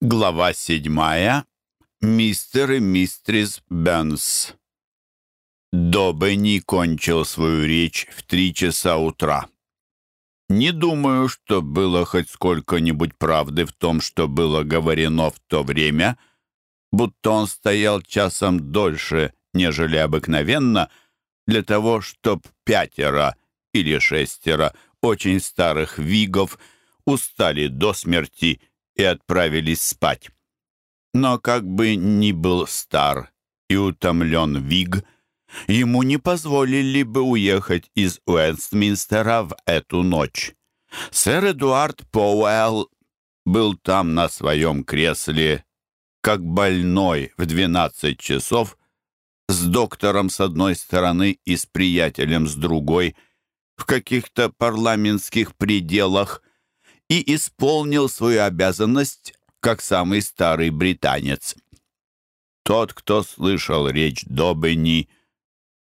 Глава седьмая. Мистер и мистрис Бенс. Добенни кончил свою речь в три часа утра. Не думаю, что было хоть сколько-нибудь правды в том, что было говорено в то время, будто он стоял часом дольше, нежели обыкновенно, для того, чтоб пятеро или шестеро очень старых вигов устали до смерти и отправились спать. Но как бы ни был стар и утомлен Виг, ему не позволили бы уехать из Уэстминстера в эту ночь. Сэр Эдуард Поуэлл был там на своем кресле, как больной в двенадцать часов, с доктором с одной стороны и с приятелем с другой, в каких-то парламентских пределах, и исполнил свою обязанность как самый старый британец. Тот, кто слышал речь Добени,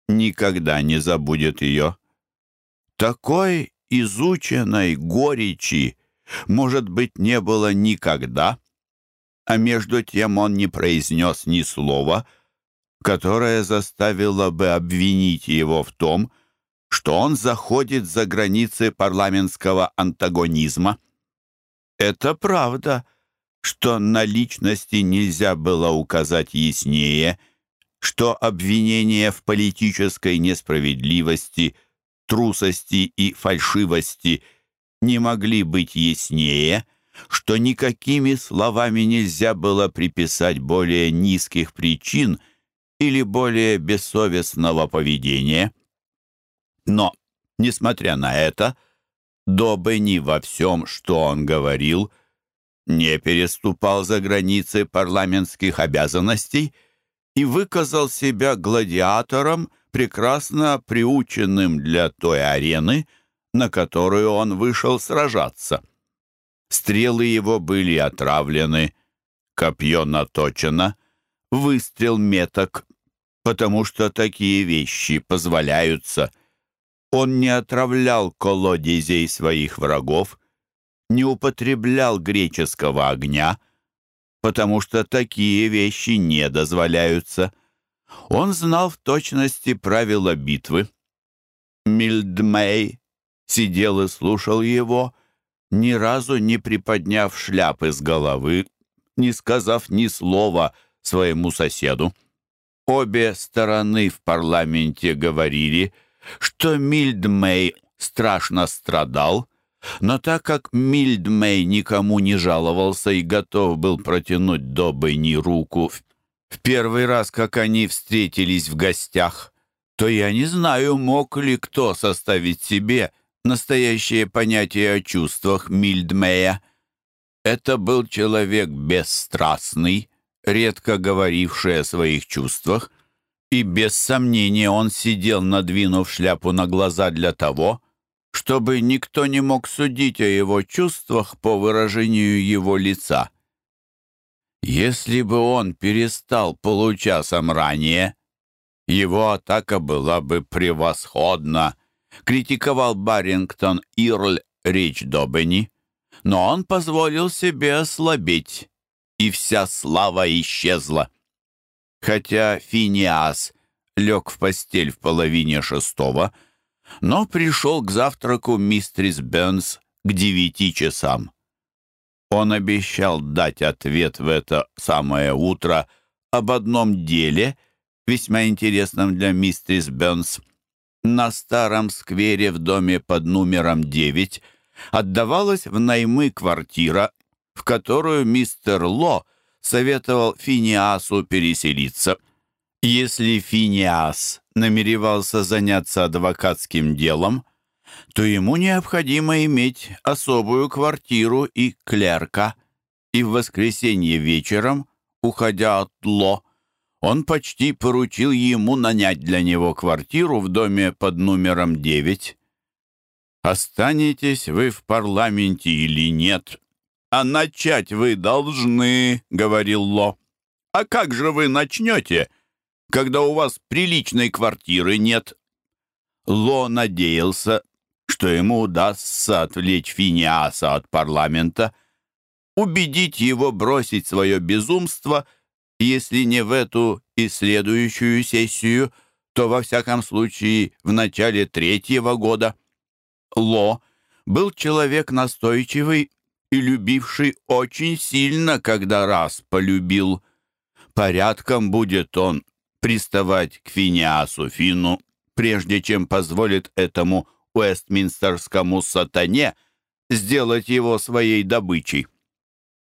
никогда не забудет ее. Такой изученной горечи, может быть, не было никогда, а между тем он не произнес ни слова, которое заставило бы обвинить его в том, что он заходит за границы парламентского антагонизма. Это правда, что на личности нельзя было указать яснее, что обвинения в политической несправедливости, трусости и фальшивости не могли быть яснее, что никакими словами нельзя было приписать более низких причин или более бессовестного поведения. Но, несмотря на это, Добени во всем, что он говорил, не переступал за границы парламентских обязанностей и выказал себя гладиатором, прекрасно приученным для той арены, на которую он вышел сражаться. Стрелы его были отравлены, копье наточено, выстрел меток, потому что такие вещи позволяются — он не отравлял колодезей своих врагов, не употреблял греческого огня, потому что такие вещи не дозволяются. Он знал в точности правила битвы. Мильдмей сидел и слушал его, ни разу не приподняв шляпы с головы, не сказав ни слова своему соседу. Обе стороны в парламенте говорили — что Мильдмей страшно страдал, но так как Мильдмей никому не жаловался и готов был протянуть до Бенни руку в первый раз, как они встретились в гостях, то я не знаю, мог ли кто составить себе настоящее понятие о чувствах Мильдмея. Это был человек бесстрастный, редко говоривший о своих чувствах, и без сомнения он сидел, надвинув шляпу на глаза для того, чтобы никто не мог судить о его чувствах по выражению его лица. Если бы он перестал получасом ранее, его атака была бы превосходна, критиковал Барингтон Ирль речь Добени, но он позволил себе ослабеть, и вся слава исчезла. Хотя Финиас лег в постель в половине шестого, но пришел к завтраку мистрис Бенс к девяти часам. Он обещал дать ответ в это самое утро об одном деле, весьма интересном для мистрис Бенс. На старом сквере в доме под номером 9 отдавалась в наймы квартира, в которую мистер Ло — советовал Финиасу переселиться. Если Финиас намеревался заняться адвокатским делом, то ему необходимо иметь особую квартиру и клерка, и в воскресенье вечером, уходя от Ло, он почти поручил ему нанять для него квартиру в доме под номером 9. «Останетесь вы в парламенте или нет?» «А начать вы должны», — говорил Ло. «А как же вы начнете, когда у вас приличной квартиры нет?» Ло надеялся, что ему удастся отвлечь Финиаса от парламента. убедить его бросить свое безумство, если не в эту и следующую сессию, то во всяком случае в начале третьего года. Ло был человек настойчивый и любивший очень сильно, когда раз полюбил. Порядком будет он приставать к Финиасу Фину, прежде чем позволит этому Уэстминстерскому сатане сделать его своей добычей.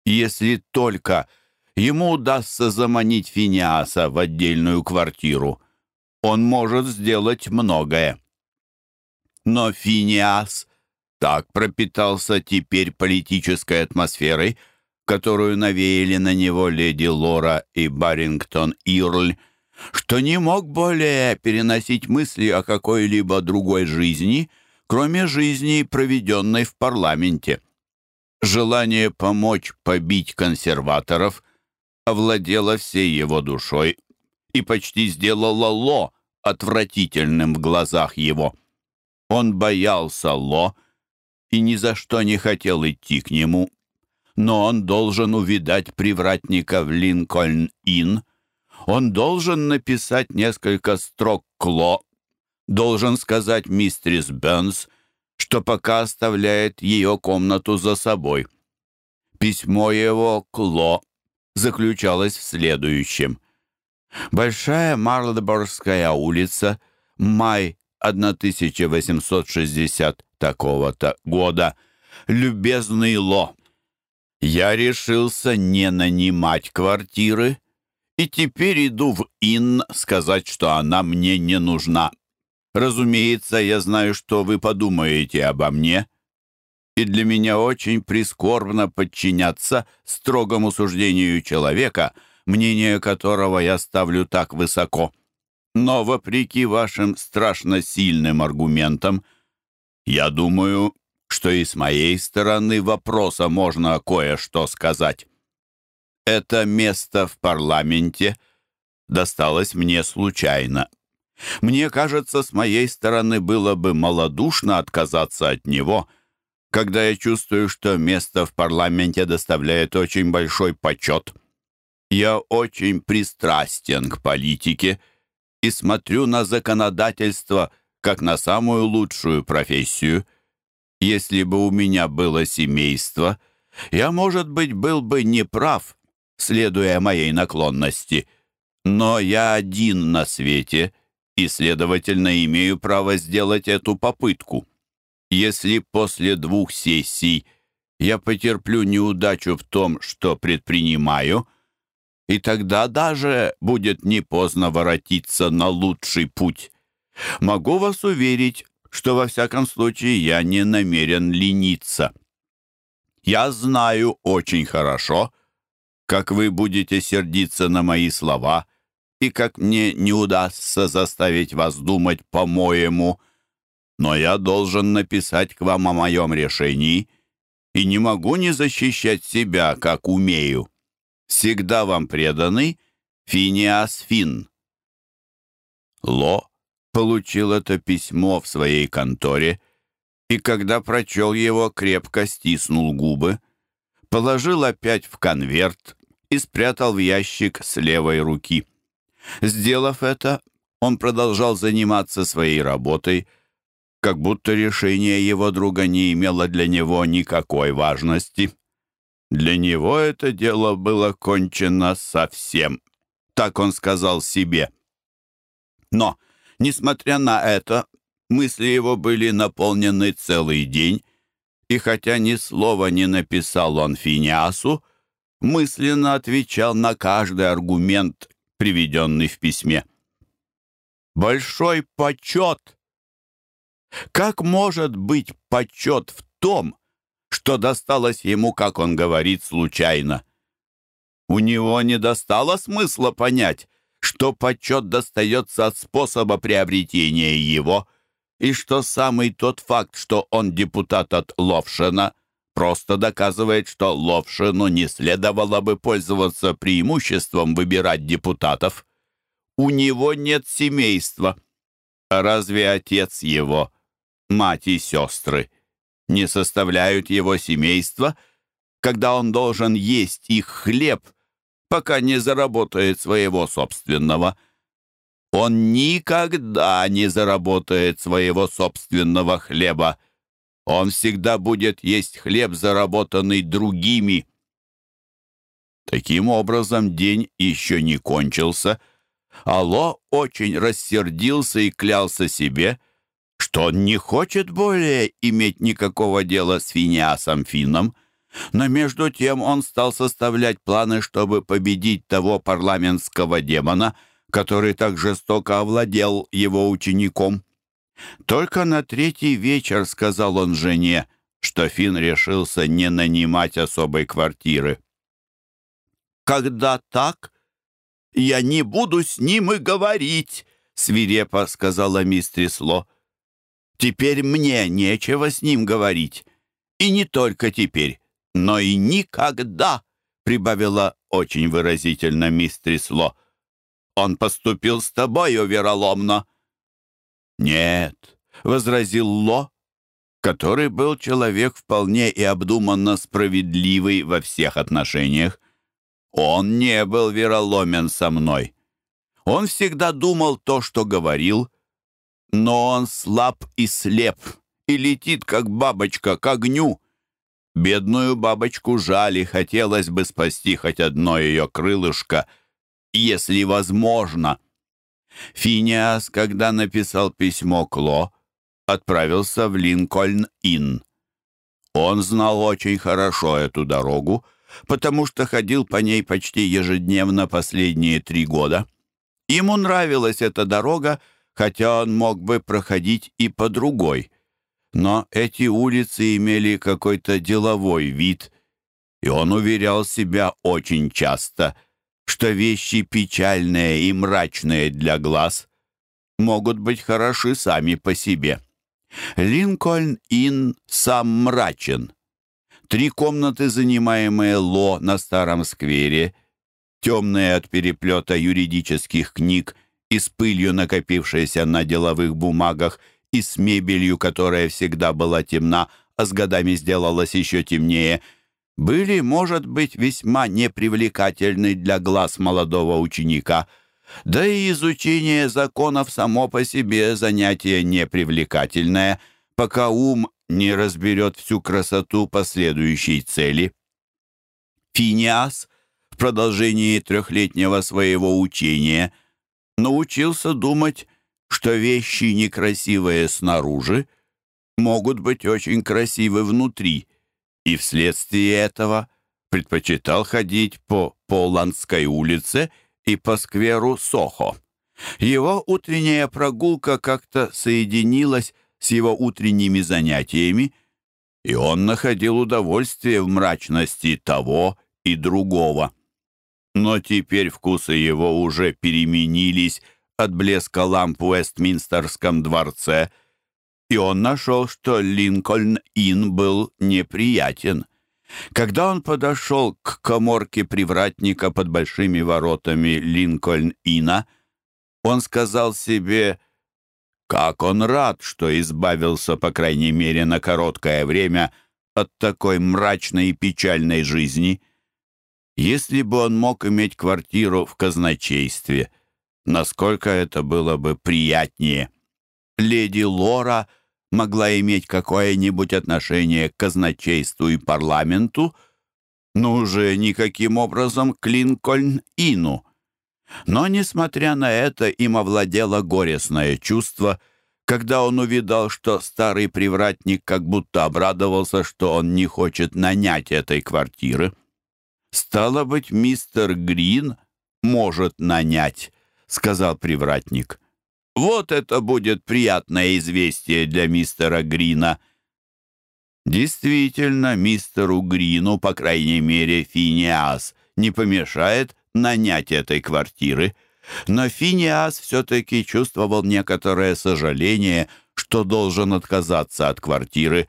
Если только ему удастся заманить Финиаса в отдельную квартиру, он может сделать многое. Но Финиас так пропитался теперь политической атмосферой, которую навеяли на него леди Лора и Барингтон Ирль, что не мог более переносить мысли о какой-либо другой жизни, кроме жизни, проведенной в парламенте. Желание помочь побить консерваторов овладело всей его душой и почти сделало Ло отвратительным в глазах его. Он боялся Ло и ни за что не хотел идти к нему, но он должен увидать привратника в Линкольн-Инн, он должен написать несколько строк Кло, должен сказать мистерис Бенс, что пока оставляет ее комнату за собой. Письмо его Кло заключалось в следующем. Большая Марлборская улица, май 1860 такого-то года. Любезный Ло, я решился не нанимать квартиры, и теперь иду в Ин сказать, что она мне не нужна. Разумеется, я знаю, что вы подумаете обо мне, и для меня очень прискорбно подчиняться строгому суждению человека, мнение которого я ставлю так высоко. Но, вопреки вашим страшно сильным аргументам, я думаю, что и с моей стороны вопроса можно кое-что сказать. Это место в парламенте досталось мне случайно. Мне кажется, с моей стороны было бы малодушно отказаться от него, когда я чувствую, что место в парламенте доставляет очень большой почет. Я очень пристрастен к политике и смотрю на законодательство как на самую лучшую профессию. Если бы у меня было семейство, я, может быть, был бы неправ, следуя моей наклонности. Но я один на свете и, следовательно, имею право сделать эту попытку. Если после двух сессий я потерплю неудачу в том, что предпринимаю, и тогда даже будет не поздно воротиться на лучший путь. Могу вас уверить, что во всяком случае я не намерен лениться. Я знаю очень хорошо, как вы будете сердиться на мои слова и как мне не удастся заставить вас думать по-моему, но я должен написать к вам о моем решении и не могу не защищать себя, как умею. Всегда вам преданный Финиас Фин. Ло получил это письмо в своей конторе и, когда прочел его, крепко стиснул губы положил опять в конверт и спрятал в ящик с левой руки. Сделав это, он продолжал заниматься своей работой, как будто решение его друга не имело для него никакой важности. Для него это дело было кончено совсем, так он сказал себе. Но, несмотря на это, мысли его были наполнены целый день, и хотя ни слова не написал он Финиасу, мысленно отвечал на каждый аргумент, приведенный в письме. «Большой почет! Как может быть почет в том, что досталось ему, как он говорит, случайно? У него не достало смысла понять, что почет достается от способа приобретения его — и что самый тот факт, что он депутат от Ловшина, просто доказывает, что Ловшину не следовало бы пользоваться преимуществом выбирать депутатов. У него нет семейства. Разве отец его, мать и сестры не составляют его семейства, когда он должен есть их хлеб, пока не заработает своего собственного. Он никогда не заработает своего собственного хлеба. Он всегда будет есть хлеб, заработанный другими. Таким образом, день еще не кончился. Алло очень рассердился и клялся себе, что он не хочет более иметь никакого дела с Финиасом Фином, но между тем он стал составлять планы, чтобы победить того парламентского демона, который так жестоко овладел его учеником. Только на третий вечер сказал он жене, что Фин решился не нанимать особой квартиры. «Когда так, я не буду с ним и говорить», — свирепо сказала мистрис Ло. «Теперь мне нечего с ним говорить. И не только теперь но и никогда, прибавила очень выразительно мистрис Ло. Он поступил с тобою вероломно. Нет, возразил Ло, который был человек вполне и обдуманно справедливый во всех отношениях. Он не был вероломен со мной. Он всегда думал то, что говорил, но он слаб и слеп, и летит, как бабочка, к огню. Бедную бабочку жали, хотелось бы спасти хоть одно ее крылышко, если возможно. Финиас, когда написал письмо Кло, отправился в Линкольн-Инн. Он знал очень хорошо эту дорогу, потому что ходил по ней почти ежедневно последние три года. Ему нравилась эта дорога, хотя он мог бы проходить и по другой. Но эти улицы имели какой-то деловой вид, и он уверял себя очень часто, что вещи печальные и мрачные для могут быть хороши сами по себе. Линкольн-Инн сам мрачен. Три комнаты, занимаемые Ло на Старом сквере, темные от переплета юридических книг и с пылью, накопившейся на деловых бумагах – и с мебелью, которая всегда была темна, а с годами сделалась еще темнее, были, может быть, весьма непривлекательны для глаз молодого ученика. Да и изучение законов само по себе занятие непривлекательное, пока ум не разберет всю красоту последующей цели. Финиас в продолжении трехлетнего своего учения научился думать что вещи некрасивые снаружи могут быть очень красивы внутри, и вследствие этого предпочитал ходить по Поландской улице и по скверу Сохо. Его утренняя прогулка как-то соединилась с его утренними занятиями, и он находил удовольствие в мрачности того и другого. Но теперь вкусы его уже переменились от блеска ламп в Вестминстерском дворце, и он нашел, что Линкольн-Инн был неприятен. Когда он подошел к коморке привратника под большими воротами Линкольн-Инна, он сказал себе, как он рад, что избавился, по крайней мере, на короткое время от такой мрачной и печальной жизни. Если бы он мог иметь квартиру в казначействе — насколько это было бы приятнее. Леди Лора могла иметь какое-нибудь отношение к казначейству и парламенту, но уже никаким образом к Линкольн-Ину. Но, несмотря на это, им овладело горестное чувство, когда он увидал, что старый привратник как будто обрадовался, что он не хочет нанять этой квартиры. Стало быть, мистер Грин может нанять. — сказал привратник. «Вот это будет приятное известие для мистера Грина». Действительно, мистеру Грину, по крайней мере, Финиас не помешает нанять этой квартиры. Но Финиас все-таки чувствовал некоторое сожаление, что должен отказаться от квартиры,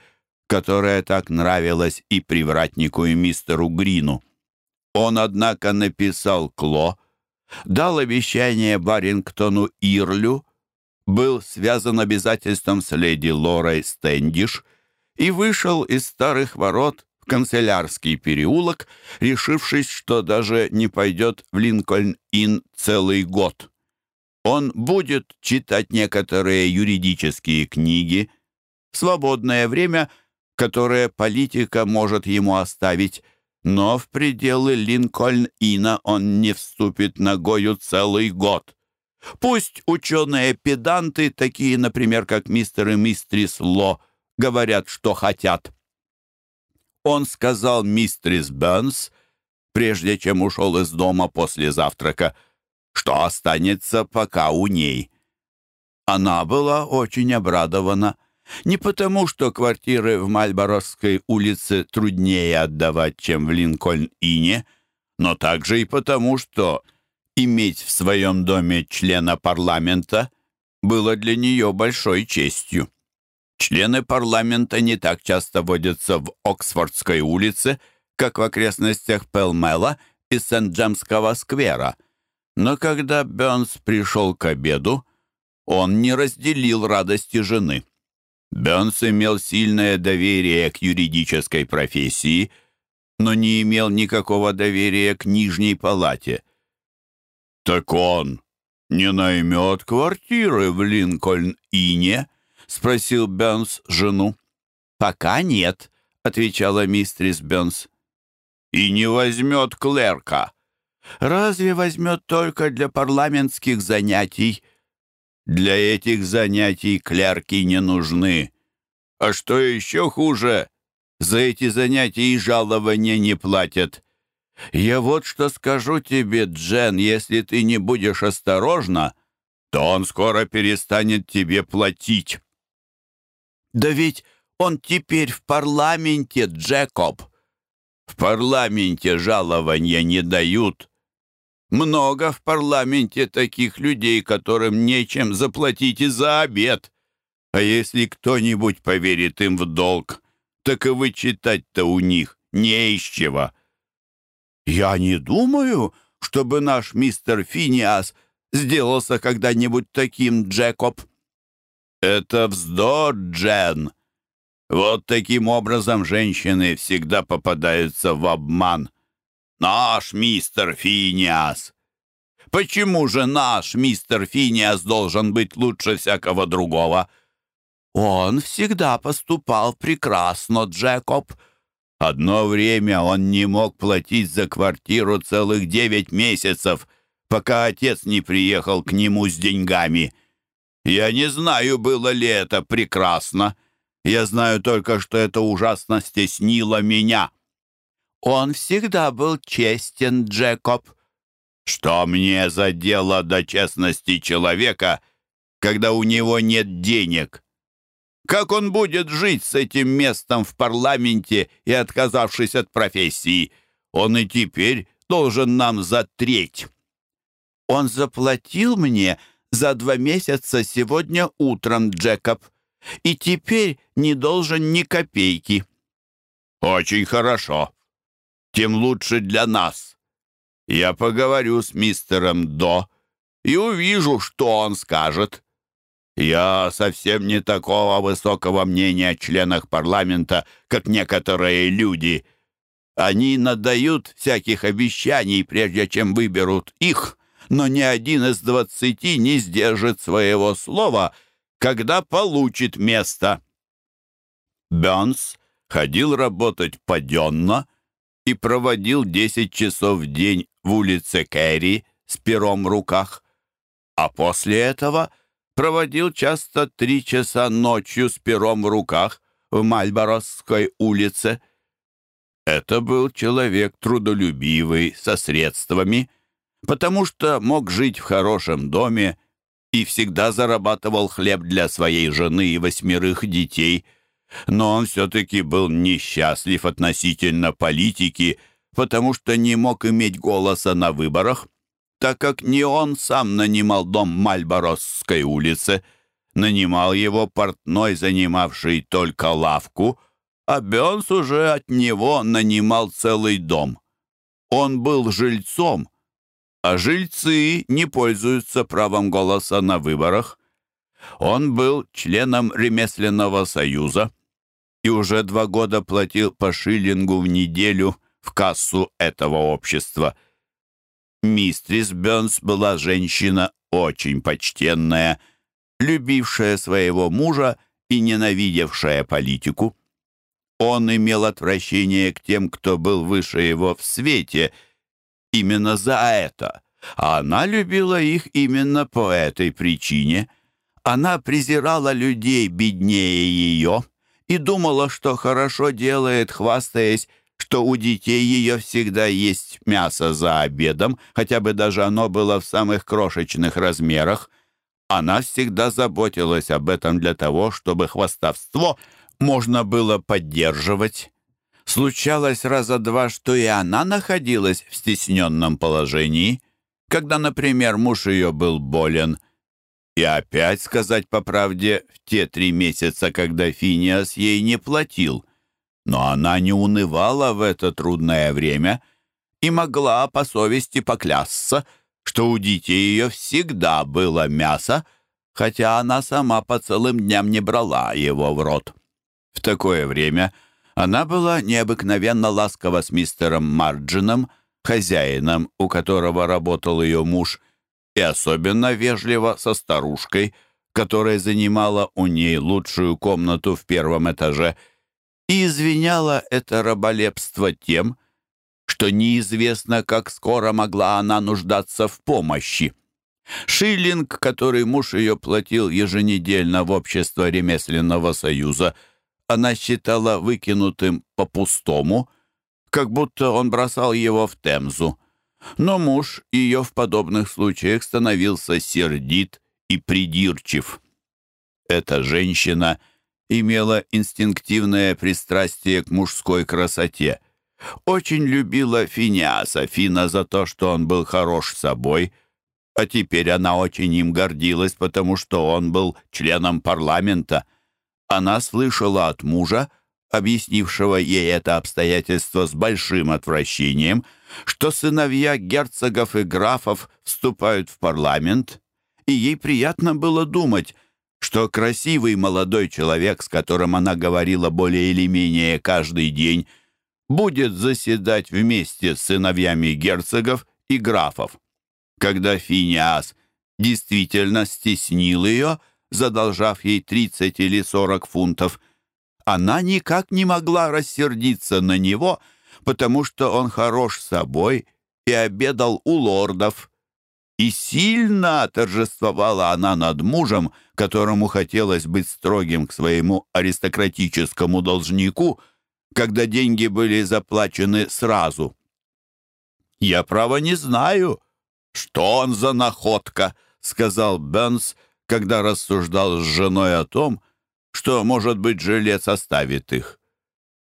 которая так нравилась и привратнику, и мистеру Грину. Он, однако, написал Кло, дал обещание Барингтону Ирлю, был связан обязательством с леди Лорой Стэндиш и вышел из старых ворот в канцелярский переулок, решившись, что даже не пойдет в Линкольн-Инн целый год. Он будет читать некоторые юридические книги, свободное время, которое политика может ему оставить, но в пределы Линкольн-Ина он не вступит ногою целый год. Пусть ученые-педанты, такие, например, как мистер и мистрис Ло, говорят, что хотят. Он сказал мистрис Бернс, прежде чем ушел из дома после завтрака, что останется пока у ней. Она была очень обрадована. Не потому, что квартиры в Мальборосской улице труднее отдавать, чем в Линкольн-Ине, но также и потому, что иметь в своем доме члена парламента было для нее большой честью. Члены парламента не так часто водятся в Оксфордской улице, как в окрестностях Пелмела и Сент-Джемского сквера – но когда Бёрнс пришел к обеду, он не разделил радости жены. Бёрнс имел сильное доверие к юридической профессии, но не имел никакого доверия к нижней палате. «Так он не наймет квартиры в Линкольн-Ине?» — спросил Бёрнс жену. «Пока нет», — отвечала мистрис Бёрнс. «И не возьмет клерка?» Разве возьмет только для парламентских занятий? Для этих занятий клерки не нужны. А что еще хуже, за эти занятия и жалования не платят. Я вот что скажу тебе, Джен, если ты не будешь осторожна, то он скоро перестанет тебе платить. Да ведь он теперь в парламенте, Джекоб. В парламенте жалования не дают. Много в парламенте таких людей, которым нечем заплатить и за обед. А если кто-нибудь поверит им в долг, так и вычитать-то у них не из чего. Я не думаю, чтобы наш мистер Финиас сделался когда-нибудь таким, Джекоб. Это вздор, Джен. Вот таким образом женщины всегда попадаются в обман. Наш мистер Финиас. Почему же наш мистер Финиас должен быть лучше всякого другого? Он всегда поступал прекрасно, Джекоб. Одно время он не мог платить за квартиру целых девять месяцев, пока отец не приехал к нему с деньгами. Я не знаю, было ли это прекрасно. Я знаю только, что это ужасно стеснило меня. Он всегда был честен, Джекоб. Что мне за дело до честности человека, когда у него нет денег? Как он будет жить с этим местом в парламенте и отказавшись от профессии? Он и теперь должен нам за треть. Он заплатил мне за два месяца сегодня утром, Джекоб, и теперь не должен ни копейки. Очень хорошо тем лучше для нас. Я поговорю с мистером До и увижу, что он скажет. Я совсем не такого высокого мнения о членах парламента, как некоторые люди. Они надают всяких обещаний, прежде чем выберут их, но ни один из двадцати не сдержит своего слова, когда получит место. Бёрнс ходил работать паденно, и проводил 10 часов в день в улице Кэрри с пером в руках, а после этого проводил часто три часа ночью с пером в руках в Мальборосской улице. Это был человек трудолюбивый, со средствами, потому что мог жить в хорошем доме и всегда зарабатывал хлеб для своей жены и восьмерых детей – но он все-таки был несчастлив относительно политики, потому что не мог иметь голоса на выборах, так как не он сам нанимал дом Мальборосской улице, нанимал его портной, занимавший только лавку, а Бенс уже от него нанимал целый дом. Он был жильцом, а жильцы не пользуются правом голоса на выборах. Он был членом ремесленного союза, и уже два года платил по шиллингу в неделю в кассу этого общества. Мистрис Бёрнс была женщина очень почтенная, любившая своего мужа и ненавидевшая политику. Он имел отвращение к тем, кто был выше его в свете, именно за это, а она любила их именно по этой причине. Она презирала людей беднее ее и думала, что хорошо делает, хвастаясь, что у детей ее всегда есть мясо за обедом, хотя бы даже оно было в самых крошечных размерах. Она всегда заботилась об этом для того, чтобы хвастовство можно было поддерживать. Случалось раза два, что и она находилась в стесненном положении, когда, например, муж ее был болен. И опять, сказать по правде, в те три месяца, когда Финиас ей не платил. Но она не унывала в это трудное время и могла по совести поклясться, что у детей ее всегда было мясо, хотя она сама по целым дням не брала его в рот. В такое время она была необыкновенно ласкова с мистером Марджином, хозяином, у которого работал ее муж, и особенно вежливо со старушкой, которая занимала у ней лучшую комнату в первом этаже, и извиняла это раболепство тем, что неизвестно, как скоро могла она нуждаться в помощи. Шиллинг, который муж ее платил еженедельно в общество ремесленного союза, она считала выкинутым по-пустому, как будто он бросал его в Темзу. Но муж ее в подобных случаях становился сердит и придирчив. Эта женщина имела инстинктивное пристрастие к мужской красоте. Очень любила Финиаса Фина за то, что он был хорош собой, а теперь она очень им гордилась, потому что он был членом парламента. Она слышала от мужа, объяснившего ей это обстоятельство с большим отвращением, что сыновья герцогов и графов вступают в парламент, и ей приятно было думать, что красивый молодой человек, с которым она говорила более или менее каждый день, будет заседать вместе с сыновьями герцогов и графов. Когда Финиас действительно стеснил ее, задолжав ей 30 или 40 фунтов, она никак не могла рассердиться на него, потому что он хорош собой и обедал у лордов. И сильно торжествовала она над мужем, которому хотелось быть строгим к своему аристократическому должнику, когда деньги были заплачены сразу. «Я, право, не знаю, что он за находка», — сказал Бенс, когда рассуждал с женой о том, что, может быть, жилец оставит их.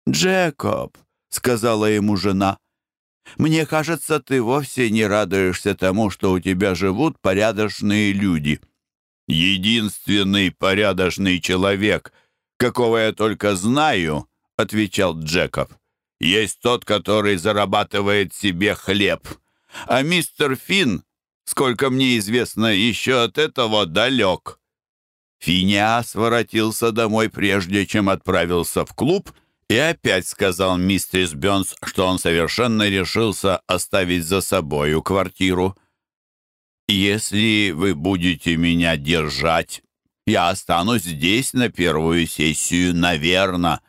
«Джекоб», — сказала ему жена, — «мне кажется, ты вовсе не радуешься тому, что у тебя живут порядочные люди». «Единственный порядочный человек, какого я только знаю», — отвечал Джекоб, — «есть тот, который зарабатывает себе хлеб. А мистер Финн, сколько мне известно, еще от этого далек». Финиас воротился домой прежде, чем отправился в клуб, и опять сказал мистерс Бёнс, что он совершенно решился оставить за собою квартиру. «Если вы будете меня держать, я останусь здесь на первую сессию, наверное».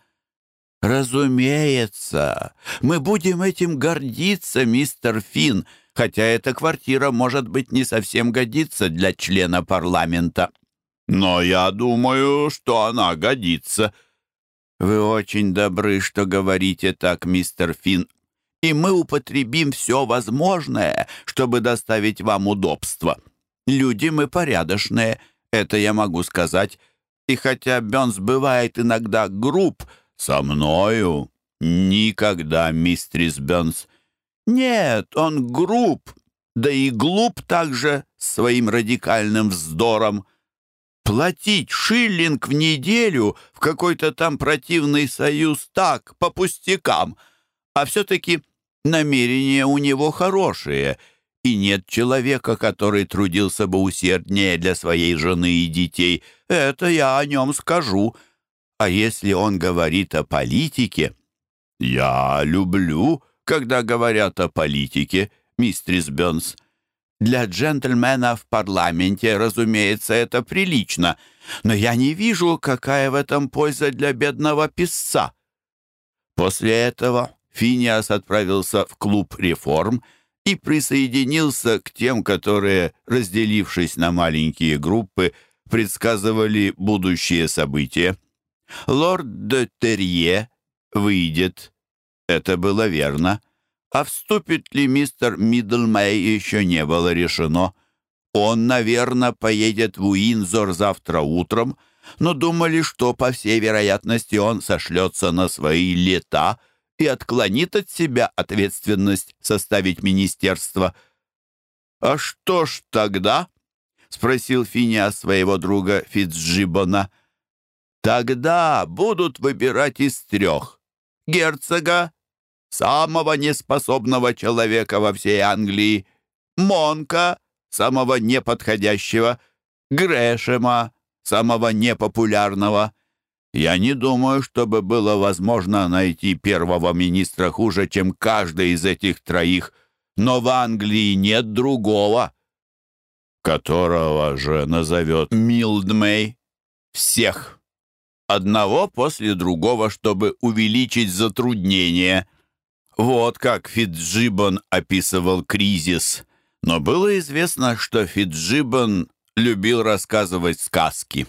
«Разумеется, мы будем этим гордиться, мистер Финн, хотя эта квартира, может быть, не совсем годится для члена парламента». «Но я думаю, что она годится». «Вы очень добры, что говорите так, мистер Финн и мы употребим все возможное, чтобы доставить вам удобство. Люди мы порядочные, это я могу сказать. И хотя Бёнс бывает иногда груб, со мною никогда, мистрис Бёнс. Нет, он груб, да и глуп также своим радикальным вздором. Платить шиллинг в неделю в какой-то там противный союз так, по пустякам — а все-таки намерения у него хорошие, и нет человека, который трудился бы усерднее для своей жены и детей. Это я о нем скажу. А если он говорит о политике? Я люблю, когда говорят о политике, мистерис Бёрнс. Для джентльмена в парламенте, разумеется, это прилично, но я не вижу, какая в этом польза для бедного писца. После этого Финиас отправился в клуб реформ и присоединился к тем, которые, разделившись на маленькие группы, предсказывали будущие события. Лорд де Терье выйдет. Это было верно. А вступит ли мистер Миддлмей, еще не было решено. Он, наверное, поедет в Уинзор завтра утром, но думали, что, по всей вероятности, он сошлется на свои лета и отклонит от себя ответственность составить министерство. «А что ж тогда?» — спросил Финиас своего друга Фицджибона. «Тогда будут выбирать из трех. Герцога, самого неспособного человека во всей Англии, Монка, самого неподходящего, Грэшема, самого непопулярного. Я не думаю, чтобы было возможно найти первого министра хуже, чем каждый из этих троих, но в Англии нет другого, которого же назовет Милдмей. Всех. Одного после другого, чтобы увеличить затруднения. Вот как Фиджибон описывал кризис. Но было известно, что Фиджибон любил рассказывать сказки.